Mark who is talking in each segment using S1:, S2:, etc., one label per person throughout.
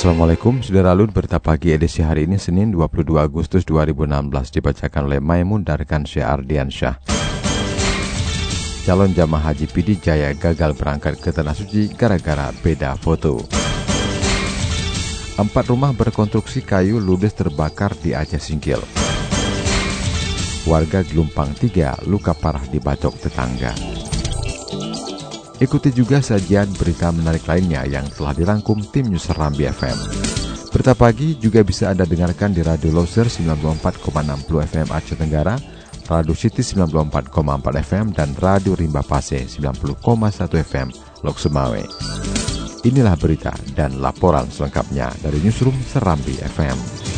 S1: Assalamualaikum, Saudara Lun, berita pagi edisi hari ini Senin 22 Agustus 2016 dibacakan oleh Maimun Darkan Syah Ardiansyah. Calon jamaah haji Pidi Jaya gagal berangkat ke Tanah Suci gara-gara beda foto. Empat rumah berkonstruksi kayu ludes terbakar di Aceh Singkil. Warga Gelumpang 3 luka parah dibacok tetangga. Ikuti juga sajian berita menarik lainnya yang telah dirangkum tim News Rambi FM. Berita pagi juga bisa Anda dengarkan di Radio Loser 94,60 FM Aceh Tenggara, Radio City 94,4 FM, dan Radio Rimba Pase 90,1 FM Lok Semawe. Inilah berita dan laporan selengkapnya dari Newsroom Serambi FM.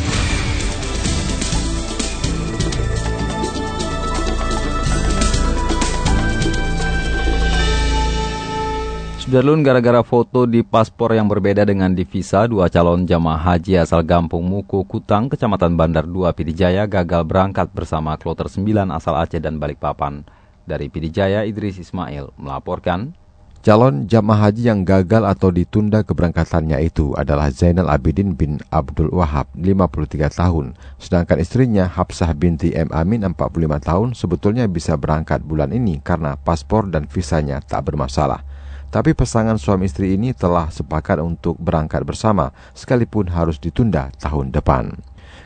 S2: Sudarlun gara-gara foto di paspor yang berbeda dengan di visa, dua calon jamaah haji asal Gampung Muku Kutang, Kecamatan Bandar 2 Pidijaya gagal berangkat bersama kloter 9 asal Aceh dan Balikpapan. Dari Pidijaya, Idris Ismail melaporkan,
S1: Calon jamaah haji yang gagal atau ditunda keberangkatannya itu adalah Zainal Abidin bin Abdul Wahab, 53 tahun. Sedangkan istrinya Hafsah binti M. Amin, 45 tahun, sebetulnya bisa berangkat bulan ini karena paspor dan visanya tak bermasalah. Tapi pasangan suami istri ini telah sepakat untuk berangkat bersama, sekalipun harus ditunda tahun depan.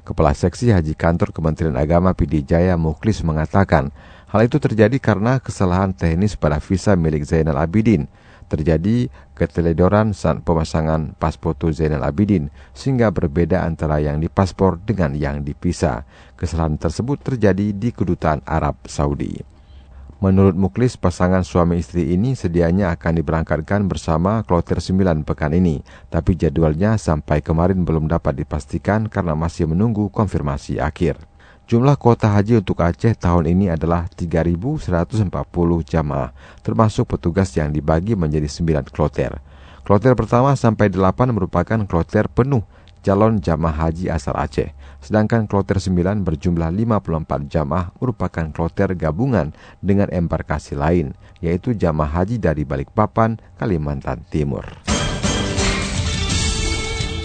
S1: Kepala Seksi Haji Kantor Kementerian Agama PD Jaya Muklis mengatakan, hal itu terjadi karena kesalahan teknis pada visa milik Zainal Abidin. Terjadi keteledoran saat pemasangan paspor Zainal Abidin, sehingga berbeda antara yang di paspor dengan yang di visa. Kesalahan tersebut terjadi di Kedutaan Arab Saudi. Menurut Muklis, pasangan suami istri ini sedianya akan diberangkatkan bersama kloter 9 pekan ini, tapi jadwalnya sampai kemarin belum dapat dipastikan karena masih menunggu konfirmasi akhir. Jumlah kuota haji untuk Aceh tahun ini adalah 3.140 jamaah, termasuk petugas yang dibagi menjadi 9 kloter. Kloter pertama sampai 8 merupakan kloter penuh calon jamaah haji asal Aceh. Sedangkan kloter 9 berjumlah 54 jamaah merupakan kloter gabungan dengan embarkasi lain, yaitu jamaah haji dari Balikpapan, Kalimantan Timur.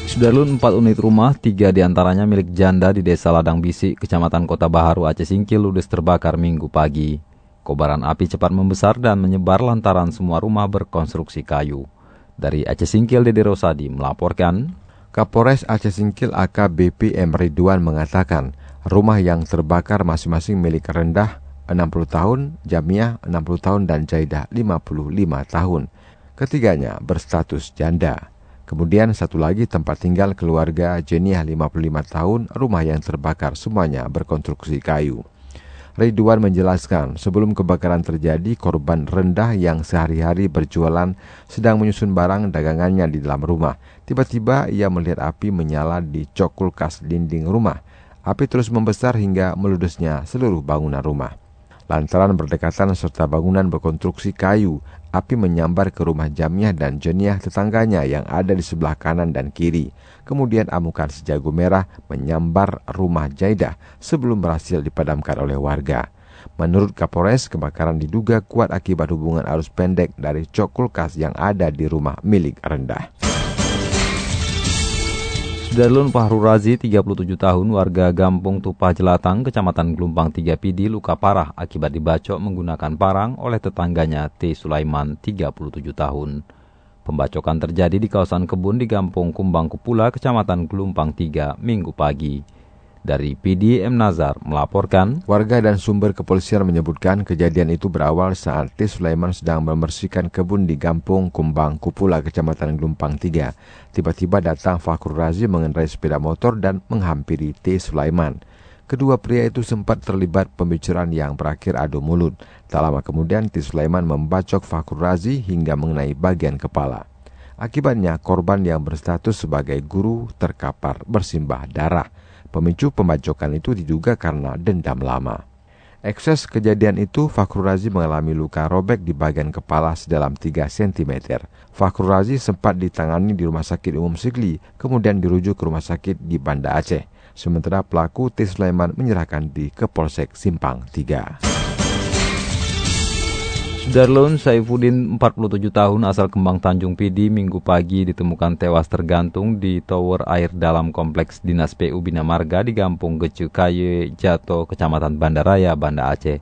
S2: Sudarlun 4 unit rumah, tiga di antaranya milik janda di desa Ladang Bisi, kecamatan Kota Baharu, Aceh Singkil, ludes terbakar minggu pagi. Kobaran api cepat membesar dan menyebar lantaran semua rumah berkonstruksi kayu. Dari Aceh Singkil, Dede Rosadi melaporkan,
S1: Kapolres Aceh Singkil AKBP M. Ridwan mengatakan rumah yang terbakar masing-masing milik rendah 60 tahun, Jamiah 60 tahun dan Jaidah 55 tahun. Ketiganya berstatus janda. Kemudian satu lagi tempat tinggal keluarga Jeniah 55 tahun, rumah yang terbakar semuanya berkonstruksi kayu. Ridwan menjelaskan, sebelum kebakaran terjadi, korban rendah yang sehari-hari berjualan sedang menyusun barang dagangannya di dalam rumah. Tiba-tiba ia melihat api menyala di cok kulkas dinding rumah. Api terus membesar hingga meludesnya seluruh bangunan rumah. Lantaran berdekatan serta bangunan berkonstruksi kayu, api menyambar ke rumah Jamiah dan Jeniah tetangganya yang ada di sebelah kanan dan kiri. Kemudian amukan sejago merah menyambar rumah Jaidah sebelum berhasil dipadamkan oleh warga. Menurut Kapolres, kebakaran diduga kuat akibat hubungan arus pendek dari cok kulkas yang ada di rumah milik rendah.
S2: Darlun Fahru Razi, 37 tahun, warga Gampung Tupah Jelatang, Kecamatan Gelumpang 3 Pidi, luka parah akibat dibacok menggunakan parang oleh tetangganya T. Sulaiman, 37 tahun. Pembacokan terjadi di kawasan kebun di Gampung Kumbang Kupula, Kecamatan Gelumpang 3, Minggu pagi. Dari PD M. Nazar melaporkan,
S1: warga dan sumber kepolisian menyebutkan kejadian itu berawal saat T. Sulaiman sedang membersihkan kebun di Gampung Kumbang Kupula, Kecamatan Gelumpang 3. Tiba-tiba datang Fakur Razi mengendarai sepeda motor dan menghampiri T. Sulaiman. kedua pria itu sempat terlibat pembicaraan yang berakhir adu mulut. Tak lama kemudian T. Sulaiman membacok Fakur Razi hingga mengenai bagian kepala. Akibatnya korban yang berstatus sebagai guru terkapar bersimbah darah. Pemicu pembacokan itu diduga karena dendam lama. Ekses kejadian itu, Fakrul Razi mengalami luka robek di bagian kepala sedalam 3 cm. Fakrul Razi sempat ditangani di Rumah Sakit Umum Sigli, kemudian dirujuk ke Rumah Sakit di Banda Aceh. Sementara pelaku T. Sulaiman menyerahkan di ke Polsek Simpang 3.
S2: Sudarlun Saifuddin 47 tahun asal Kembang Tanjung Pidi minggu pagi ditemukan tewas tergantung di tower air dalam kompleks Dinas PU Bina Marga di Gampung Gece Kaye Jato, Kecamatan Bandaraya, Banda Aceh.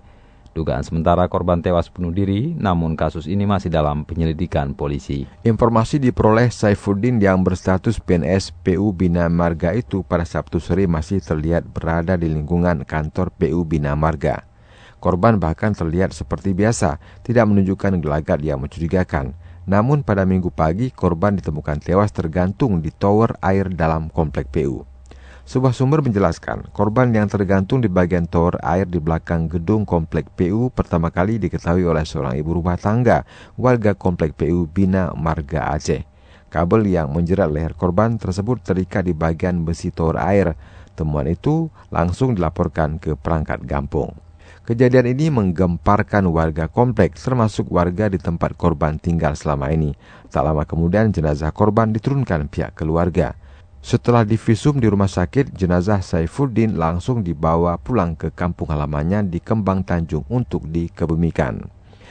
S2: Dugaan sementara korban tewas bunuh diri, namun kasus ini masih dalam penyelidikan polisi.
S1: Informasi diperoleh Saifuddin yang berstatus PNS PU Bina Marga itu pada Sabtu sore masih terlihat berada di lingkungan kantor PU Bina Marga. Korban bahkan terlihat seperti biasa, tidak menunjukkan gelagat yang mencurigakan. Namun pada minggu pagi, korban ditemukan tewas tergantung di tower air dalam komplek PU. Sebuah sumber menjelaskan, korban yang tergantung di bagian tower air di belakang gedung komplek PU pertama kali diketahui oleh seorang ibu rumah tangga warga komplek PU Bina Marga Aceh. Kabel yang menjerat leher korban tersebut terikat di bagian besi tower air. Temuan itu langsung dilaporkan ke perangkat gampung. Kejadian ini menggemparkan warga kompleks termasuk warga di tempat korban tinggal selama ini. Tak lama kemudian jenazah korban diturunkan pihak keluarga. Setelah divisum di rumah sakit, jenazah Saifuddin langsung dibawa pulang ke kampung halamannya di Kembang Tanjung untuk dikebumikan.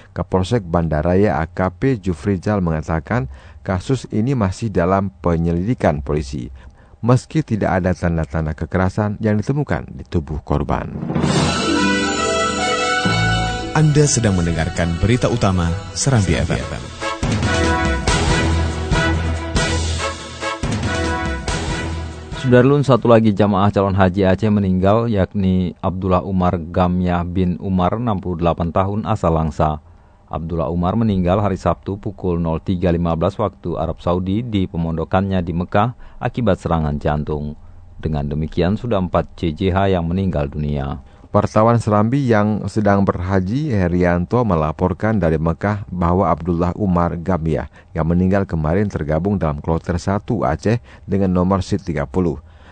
S1: Kapolsek Bandaraya AKP Jufrizal mengatakan kasus ini masih dalam penyelidikan polisi, meski tidak ada tanda-tanda kekerasan yang ditemukan di tubuh korban.
S3: Anda sedang mendengarkan berita utama Serambi, FM. FM.
S2: Sudarlun satu lagi jamaah calon haji Aceh meninggal yakni Abdullah Umar Gamyah bin Umar 68 tahun asal Langsa. Abdullah Umar meninggal hari Sabtu pukul 03.15 waktu Arab Saudi di pemondokannya di Mekah akibat serangan jantung. Dengan demikian sudah 4 CJH yang meninggal dunia.
S1: Wartawan Serambi yang sedang berhaji Herianto melaporkan dari Mekah bahwa Abdullah Umar Gamyah yang meninggal kemarin tergabung dalam kloter 1 Aceh dengan nomor SIT 30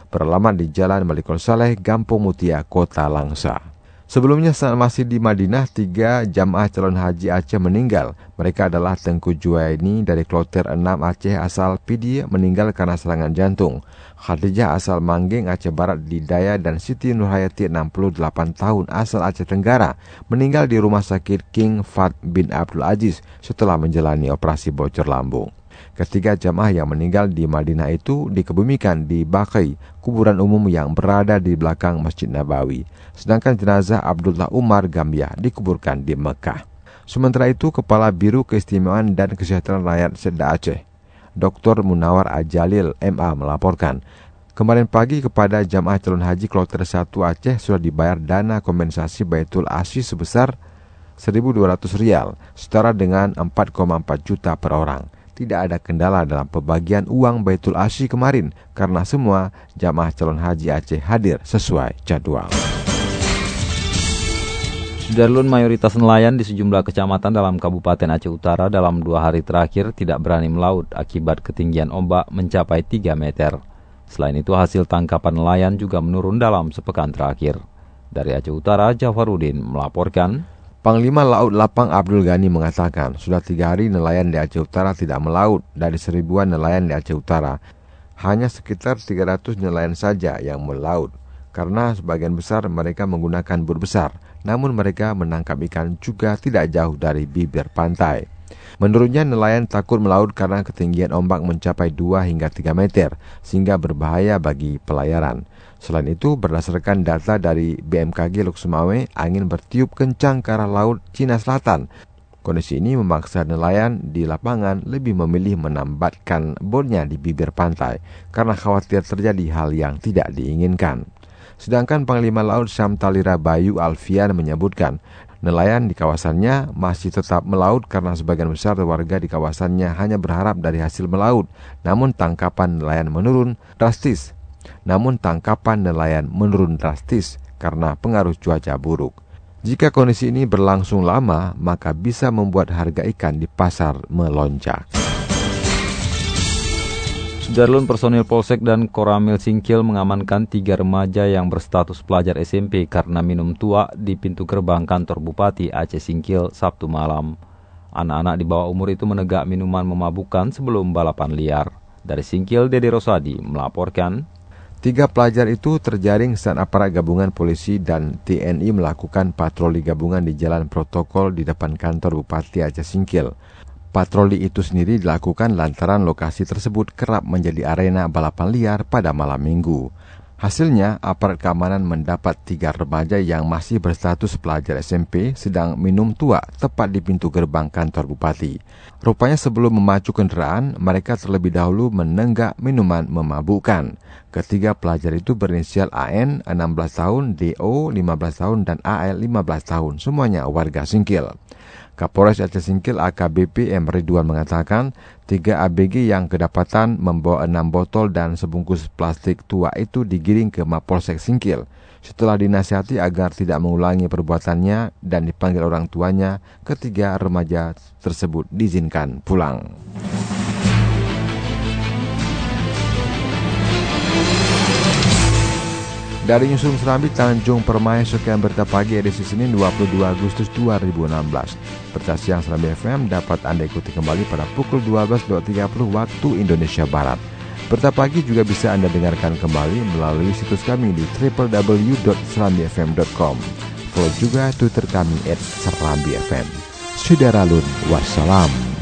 S1: beralamat di Jalan Malikul Saleh, Gampung Mutia, Kota Langsa. Sebelumnya saat masih di Madinah, tiga jamaah calon haji Aceh meninggal. Mereka adalah Tengku Juwaini dari kloter 6 Aceh asal Pidi meninggal karena serangan jantung. Khadijah asal Manggeng Aceh Barat di Daya dan Siti Nurhayati 68 tahun asal Aceh Tenggara meninggal di rumah sakit King Fat bin Abdul Aziz setelah menjalani operasi bocor lambung. Ketiga jamaah yang meninggal di Madinah itu dikebumikan di Baqi, kuburan umum yang berada di belakang Masjid Nabawi. Sedangkan jenazah Abdullah Umar Gambiah dikuburkan di Mekah. Sementara itu, Kepala Biru Keistimewaan dan Kesejahteraan Rakyat Seda Aceh, Dr. Munawar Ajalil MA melaporkan, kemarin pagi kepada jamaah calon haji kloter 1 Aceh sudah dibayar dana kompensasi Baitul Asyi sebesar 1.200 rial, setara dengan 4,4 juta per orang. Tidak ada kendala dalam pembagian uang Baitul Asyi kemarin karena semua jamaah calon haji Aceh hadir sesuai jadwal.
S2: Sudarlun mayoritas nelayan di sejumlah kecamatan dalam Kabupaten Aceh Utara dalam dua hari terakhir tidak berani melaut akibat ketinggian ombak mencapai 3 meter. Selain itu hasil tangkapan nelayan juga menurun dalam sepekan terakhir. Dari Aceh Utara, Jafarudin melaporkan,
S1: Panglima Laut Lapang Abdul Ghani mengatakan sudah tiga hari nelayan di Aceh Utara tidak melaut dari seribuan nelayan di Aceh Utara. Hanya sekitar 300 nelayan saja yang melaut karena sebagian besar mereka menggunakan bur besar namun mereka menangkap ikan juga tidak jauh dari bibir pantai. Menurutnya nelayan takut melaut karena ketinggian ombak mencapai 2 hingga 3 meter sehingga berbahaya bagi pelayaran. Selain itu, berdasarkan data dari BMKG Luksumawe, angin bertiup kencang ke arah laut Cina Selatan. Kondisi ini memaksa nelayan di lapangan lebih memilih menambatkan botnya di bibir pantai karena khawatir terjadi hal yang tidak diinginkan. Sedangkan Panglima Laut Syamtalira Bayu Alfian menyebutkan, nelayan di kawasannya masih tetap melaut karena sebagian besar warga di kawasannya hanya berharap dari hasil melaut, namun tangkapan nelayan menurun drastis. Namun tangkapan nelayan menurun drastis karena pengaruh cuaca buruk. Jika kondisi ini berlangsung lama, maka bisa membuat harga ikan di pasar melonjak.
S2: Sudarlun personil Polsek dan Koramil Singkil mengamankan tiga remaja yang berstatus pelajar SMP karena minum tua di pintu gerbang kantor Bupati Aceh Singkil Sabtu malam. Anak-anak di bawah umur itu menegak minuman memabukkan sebelum balapan liar. Dari Singkil, Dede Rosadi melaporkan.
S1: Tiga pelajar itu terjaring saat aparat gabungan polisi dan TNI melakukan patroli gabungan di jalan protokol di depan kantor Bupati Aceh Singkil. Patroli itu sendiri dilakukan lantaran lokasi tersebut kerap menjadi arena balapan liar pada malam minggu. Hasilnya, aparat keamanan mendapat tiga remaja yang masih berstatus pelajar SMP sedang minum tua tepat di pintu gerbang kantor bupati. Rupanya sebelum memacu kendaraan, mereka terlebih dahulu menenggak minuman memabukkan. Ketiga pelajar itu berinisial AN 16 tahun, DO 15 tahun, dan AL 15 tahun, semuanya warga Singkil. Kapolres Aceh Singkil AKBP M. Ridwan mengatakan, tiga ABG yang kedapatan membawa enam botol dan sebungkus plastik tua itu digiring ke Mapolsek Singkil. Setelah dinasihati agar tidak mengulangi perbuatannya dan dipanggil orang tuanya, ketiga remaja tersebut diizinkan pulang. Dari Newsroom Serambi Tanjung Permai sekian berita pagi edisi Senin 22 Agustus 2016. Berita siang Serambi FM dapat Anda ikuti kembali pada pukul 12.30 waktu Indonesia Barat. Berita pagi juga bisa Anda dengarkan kembali melalui situs kami di www.serambifm.com. Follow juga Twitter kami at Serambi FM. Sudaralun, wassalam.